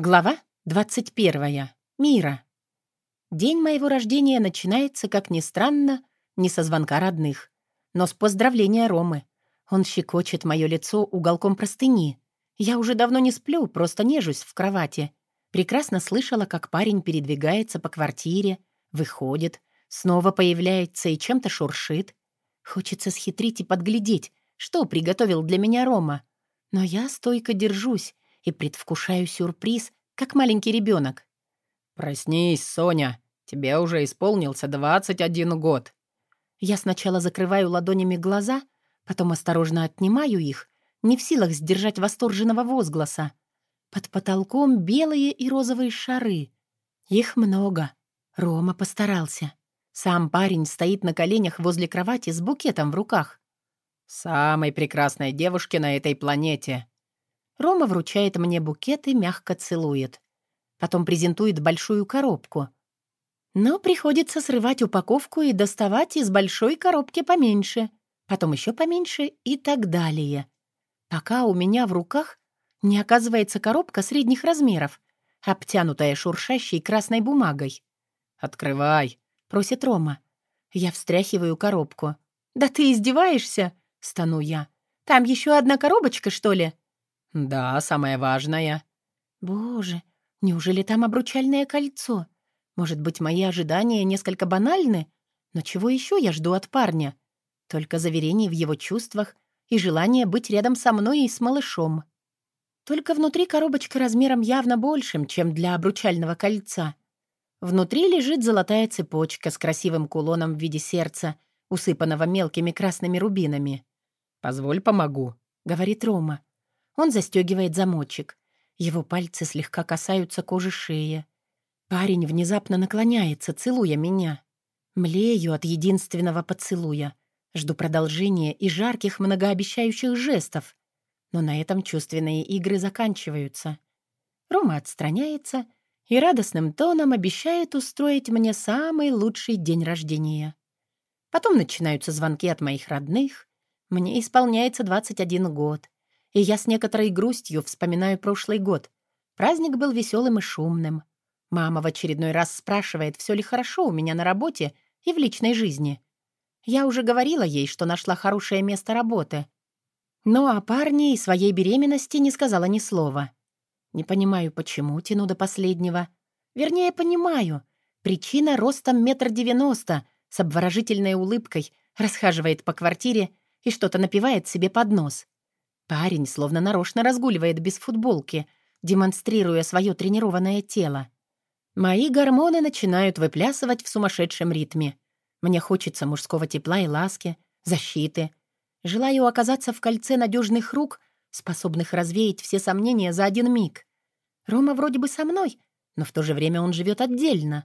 Глава 21. Мира. День моего рождения начинается, как ни странно, не со звонка родных, но с поздравления Ромы. Он щекочет мое лицо уголком простыни. Я уже давно не сплю, просто нежусь в кровати. Прекрасно слышала, как парень передвигается по квартире, выходит, снова появляется и чем-то шуршит. Хочется схитрить и подглядеть, что приготовил для меня Рома. Но я стойко держусь, и предвкушаю сюрприз, как маленький ребенок. «Проснись, Соня, тебе уже исполнился 21 год». Я сначала закрываю ладонями глаза, потом осторожно отнимаю их, не в силах сдержать восторженного возгласа. Под потолком белые и розовые шары. Их много. Рома постарался. Сам парень стоит на коленях возле кровати с букетом в руках. «Самой прекрасной девушке на этой планете», Рома вручает мне букет и мягко целует. Потом презентует большую коробку. Но приходится срывать упаковку и доставать из большой коробки поменьше, потом еще поменьше и так далее. Пока у меня в руках не оказывается коробка средних размеров, обтянутая шуршащей красной бумагой. «Открывай», — просит Рома. Я встряхиваю коробку. «Да ты издеваешься?» — стану я. «Там еще одна коробочка, что ли?» «Да, самое важное». «Боже, неужели там обручальное кольцо? Может быть, мои ожидания несколько банальны? Но чего еще я жду от парня? Только заверений в его чувствах и желание быть рядом со мной и с малышом. Только внутри коробочка размером явно большим, чем для обручального кольца. Внутри лежит золотая цепочка с красивым кулоном в виде сердца, усыпанного мелкими красными рубинами. «Позволь, помогу», — говорит Рома. Он застегивает замочек. Его пальцы слегка касаются кожи шеи. Парень внезапно наклоняется, целуя меня. Млею от единственного поцелуя. Жду продолжения и жарких многообещающих жестов. Но на этом чувственные игры заканчиваются. Рома отстраняется и радостным тоном обещает устроить мне самый лучший день рождения. Потом начинаются звонки от моих родных. Мне исполняется 21 год и я с некоторой грустью вспоминаю прошлый год. Праздник был веселым и шумным. Мама в очередной раз спрашивает, все ли хорошо у меня на работе и в личной жизни. Я уже говорила ей, что нашла хорошее место работы. Но о парне и своей беременности не сказала ни слова. Не понимаю, почему тяну до последнего. Вернее, понимаю. Причина ростом метр девяносто, с обворожительной улыбкой, расхаживает по квартире и что-то напивает себе под нос. Парень словно нарочно разгуливает без футболки, демонстрируя свое тренированное тело. Мои гормоны начинают выплясывать в сумасшедшем ритме. Мне хочется мужского тепла и ласки, защиты. Желаю оказаться в кольце надежных рук, способных развеять все сомнения за один миг. Рома вроде бы со мной, но в то же время он живет отдельно.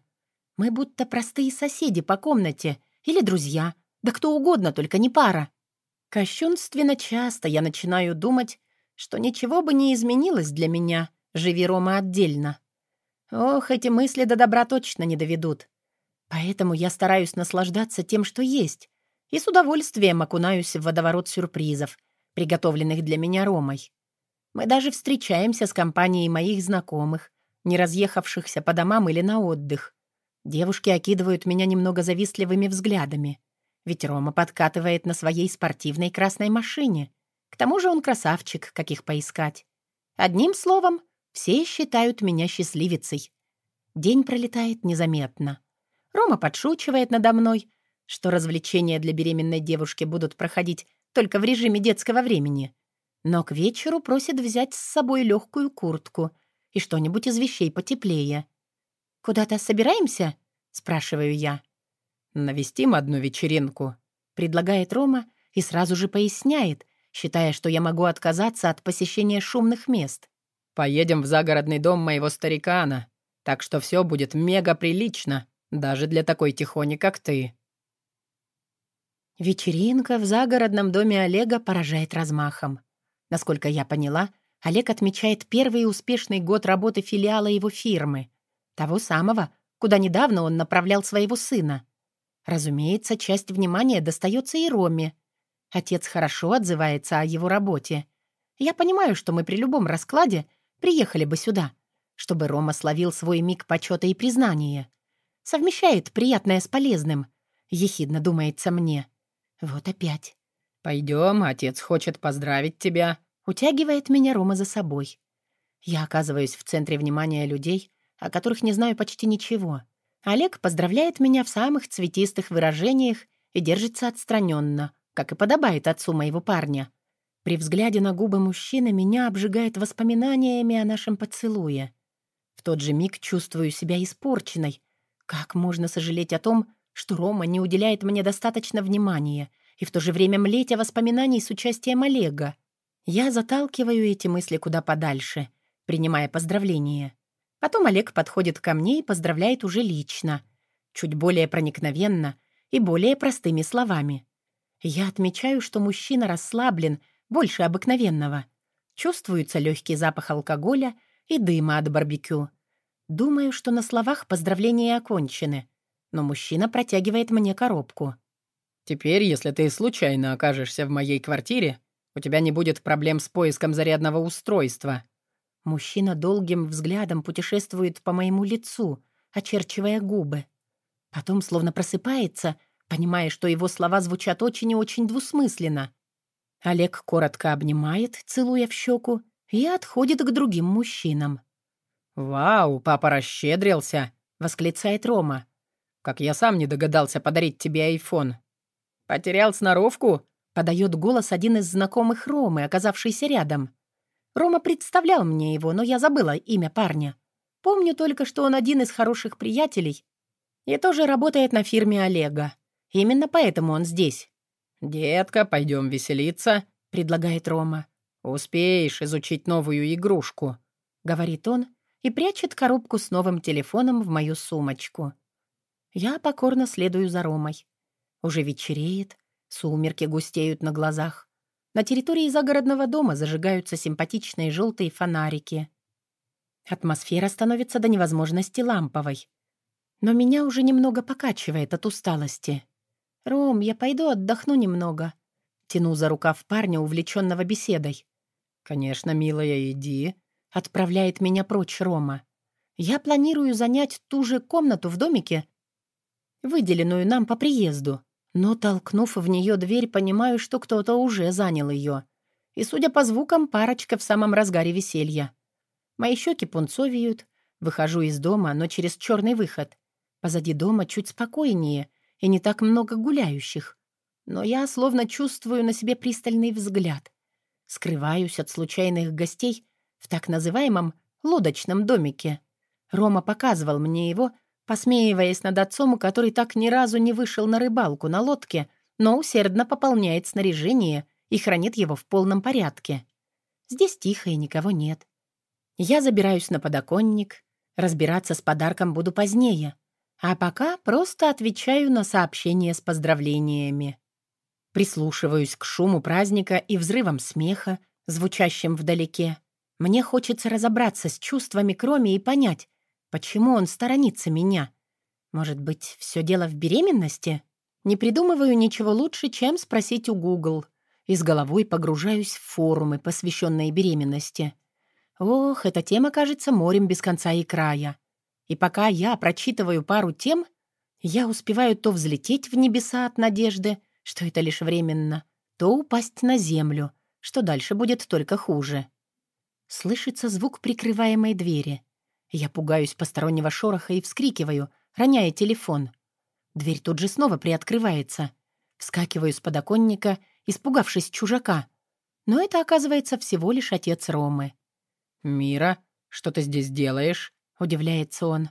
Мы будто простые соседи по комнате или друзья, да кто угодно, только не пара. Кощунственно часто я начинаю думать, что ничего бы не изменилось для меня, живи Рома отдельно. Ох, эти мысли до добра точно не доведут. Поэтому я стараюсь наслаждаться тем, что есть, и с удовольствием окунаюсь в водоворот сюрпризов, приготовленных для меня Ромой. Мы даже встречаемся с компанией моих знакомых, не разъехавшихся по домам или на отдых. Девушки окидывают меня немного завистливыми взглядами. Ведь Рома подкатывает на своей спортивной красной машине. К тому же он красавчик, каких поискать. Одним словом, все считают меня счастливицей. День пролетает незаметно. Рома подшучивает надо мной, что развлечения для беременной девушки будут проходить только в режиме детского времени. Но к вечеру просит взять с собой легкую куртку и что-нибудь из вещей потеплее. «Куда-то собираемся?» — спрашиваю я. «Навестим одну вечеринку», — предлагает Рома и сразу же поясняет, считая, что я могу отказаться от посещения шумных мест. «Поедем в загородный дом моего старикана, так что все будет мега прилично, даже для такой тихони, как ты». Вечеринка в загородном доме Олега поражает размахом. Насколько я поняла, Олег отмечает первый успешный год работы филиала его фирмы, того самого, куда недавно он направлял своего сына. Разумеется, часть внимания достается и Роме. Отец хорошо отзывается о его работе. Я понимаю, что мы при любом раскладе приехали бы сюда. чтобы Рома словил свой миг почета и признания. Совмещает приятное с полезным. Ехидно думается мне. Вот опять. «Пойдем, отец хочет поздравить тебя», Утягивает меня Рома за собой. Я оказываюсь в центре внимания людей, о которых не знаю почти ничего. Олег поздравляет меня в самых цветистых выражениях и держится отстраненно, как и подобает отцу моего парня. При взгляде на губы мужчины меня обжигает воспоминаниями о нашем поцелуе. В тот же миг чувствую себя испорченной. Как можно сожалеть о том, что Рома не уделяет мне достаточно внимания и в то же время млеть о воспоминаний с участием Олега? Я заталкиваю эти мысли куда подальше, принимая поздравления. Потом Олег подходит ко мне и поздравляет уже лично, чуть более проникновенно и более простыми словами. Я отмечаю, что мужчина расслаблен больше обыкновенного. Чувствуется легкий запах алкоголя и дыма от барбекю. Думаю, что на словах поздравления окончены, но мужчина протягивает мне коробку. «Теперь, если ты случайно окажешься в моей квартире, у тебя не будет проблем с поиском зарядного устройства». Мужчина долгим взглядом путешествует по моему лицу, очерчивая губы. Потом словно просыпается, понимая, что его слова звучат очень и очень двусмысленно. Олег коротко обнимает, целуя в щеку, и отходит к другим мужчинам. «Вау, папа расщедрился!» — восклицает Рома. «Как я сам не догадался подарить тебе айфон!» «Потерял сноровку?» Подает голос один из знакомых Ромы, оказавшийся рядом. Рома представлял мне его, но я забыла имя парня. Помню только, что он один из хороших приятелей и тоже работает на фирме Олега. Именно поэтому он здесь. «Детка, пойдем веселиться», — предлагает Рома. «Успеешь изучить новую игрушку», — говорит он и прячет коробку с новым телефоном в мою сумочку. Я покорно следую за Ромой. Уже вечереет, Сумерки густеют на глазах. На территории загородного дома зажигаются симпатичные желтые фонарики. Атмосфера становится до невозможности ламповой. Но меня уже немного покачивает от усталости. «Ром, я пойду отдохну немного». Тяну за рукав парня, увлеченного беседой. «Конечно, милая, иди», — отправляет меня прочь Рома. «Я планирую занять ту же комнату в домике, выделенную нам по приезду. Но, толкнув в нее дверь, понимаю, что кто-то уже занял ее. И, судя по звукам, парочка в самом разгаре веселья. Мои щеки пунцовеют. Выхожу из дома, но через черный выход. Позади дома чуть спокойнее и не так много гуляющих. Но я словно чувствую на себе пристальный взгляд. Скрываюсь от случайных гостей в так называемом лодочном домике. Рома показывал мне его, посмеиваясь над отцом, который так ни разу не вышел на рыбалку на лодке, но усердно пополняет снаряжение и хранит его в полном порядке. Здесь тихо и никого нет. Я забираюсь на подоконник, разбираться с подарком буду позднее, а пока просто отвечаю на сообщения с поздравлениями. Прислушиваюсь к шуму праздника и взрывам смеха, звучащим вдалеке. Мне хочется разобраться с чувствами Кроме и понять, Почему он сторонится меня? Может быть, все дело в беременности? Не придумываю ничего лучше, чем спросить у Google. И с головой погружаюсь в форумы, посвященные беременности. Ох, эта тема кажется морем без конца и края. И пока я прочитываю пару тем, я успеваю то взлететь в небеса от надежды, что это лишь временно, то упасть на землю, что дальше будет только хуже. Слышится звук прикрываемой двери. Я пугаюсь постороннего шороха и вскрикиваю, роняя телефон. Дверь тут же снова приоткрывается. Вскакиваю с подоконника, испугавшись чужака. Но это, оказывается, всего лишь отец Ромы. «Мира, что ты здесь делаешь?» — удивляется он.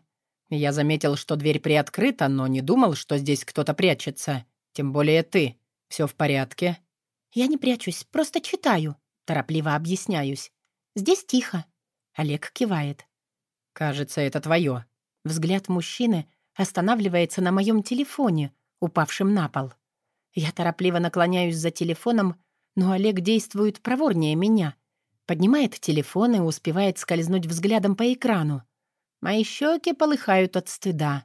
«Я заметил, что дверь приоткрыта, но не думал, что здесь кто-то прячется. Тем более ты. Все в порядке?» «Я не прячусь, просто читаю», — торопливо объясняюсь. «Здесь тихо». Олег кивает. «Кажется, это твое». Взгляд мужчины останавливается на моем телефоне, упавшем на пол. Я торопливо наклоняюсь за телефоном, но Олег действует проворнее меня. Поднимает телефон и успевает скользнуть взглядом по экрану. Мои щеки полыхают от стыда.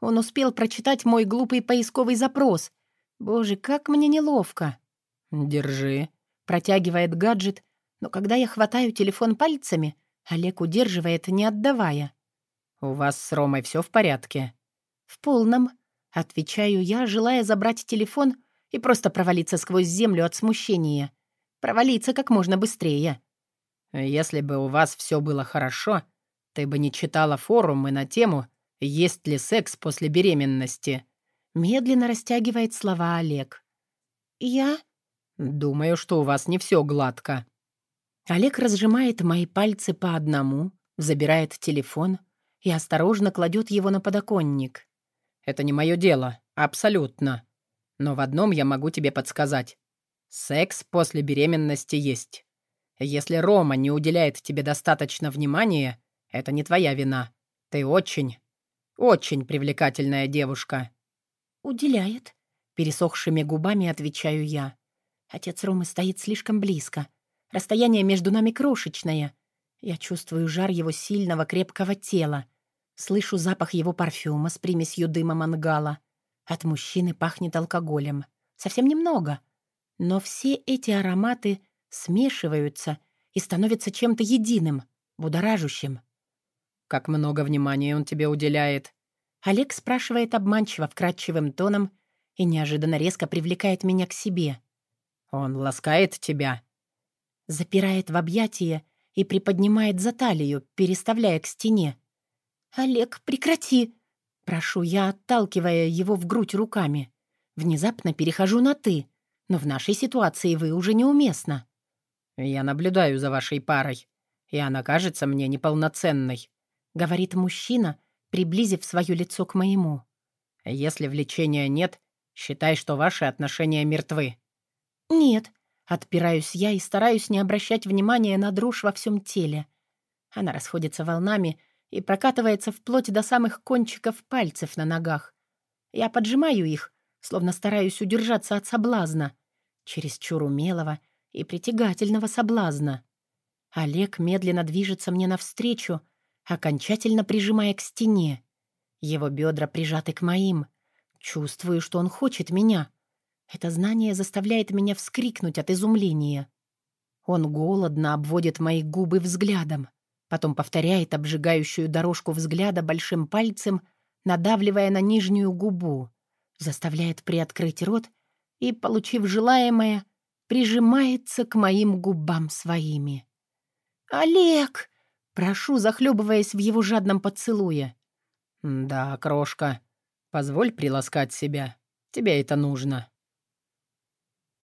Он успел прочитать мой глупый поисковый запрос. Боже, как мне неловко. «Держи», — протягивает гаджет, но когда я хватаю телефон пальцами — Олег удерживает, не отдавая. «У вас с Ромой все в порядке?» «В полном», — отвечаю я, желая забрать телефон и просто провалиться сквозь землю от смущения. Провалиться как можно быстрее. «Если бы у вас все было хорошо, ты бы не читала форумы на тему «Есть ли секс после беременности?» Медленно растягивает слова Олег. «Я?» «Думаю, что у вас не все гладко». Олег разжимает мои пальцы по одному, забирает телефон и осторожно кладет его на подоконник. «Это не мое дело, абсолютно. Но в одном я могу тебе подсказать. Секс после беременности есть. Если Рома не уделяет тебе достаточно внимания, это не твоя вина. Ты очень, очень привлекательная девушка». «Уделяет», — пересохшими губами отвечаю я. Отец Ромы стоит слишком близко. Расстояние между нами крошечное. Я чувствую жар его сильного крепкого тела. Слышу запах его парфюма с примесью дыма мангала. От мужчины пахнет алкоголем. Совсем немного. Но все эти ароматы смешиваются и становятся чем-то единым, будоражущим. «Как много внимания он тебе уделяет?» Олег спрашивает обманчиво вкрадчивым тоном и неожиданно резко привлекает меня к себе. «Он ласкает тебя?» Запирает в объятия и приподнимает за талию, переставляя к стене. «Олег, прекрати!» Прошу я, отталкивая его в грудь руками. Внезапно перехожу на «ты», но в нашей ситуации вы уже неуместно. «Я наблюдаю за вашей парой, и она кажется мне неполноценной», — говорит мужчина, приблизив свое лицо к моему. «Если влечения нет, считай, что ваши отношения мертвы». «Нет, Отпираюсь я и стараюсь не обращать внимания на дрожь во всем теле. Она расходится волнами и прокатывается вплоть до самых кончиков пальцев на ногах. Я поджимаю их, словно стараюсь удержаться от соблазна. Чересчур умелого и притягательного соблазна. Олег медленно движется мне навстречу, окончательно прижимая к стене. Его бедра прижаты к моим. Чувствую, что он хочет меня — это знание заставляет меня вскрикнуть от изумления. Он голодно обводит мои губы взглядом, потом повторяет обжигающую дорожку взгляда большим пальцем, надавливая на нижнюю губу, заставляет приоткрыть рот и, получив желаемое, прижимается к моим губам своими. «Олег!» — прошу, захлебываясь в его жадном поцелуе. «Да, крошка, позволь приласкать себя. Тебе это нужно».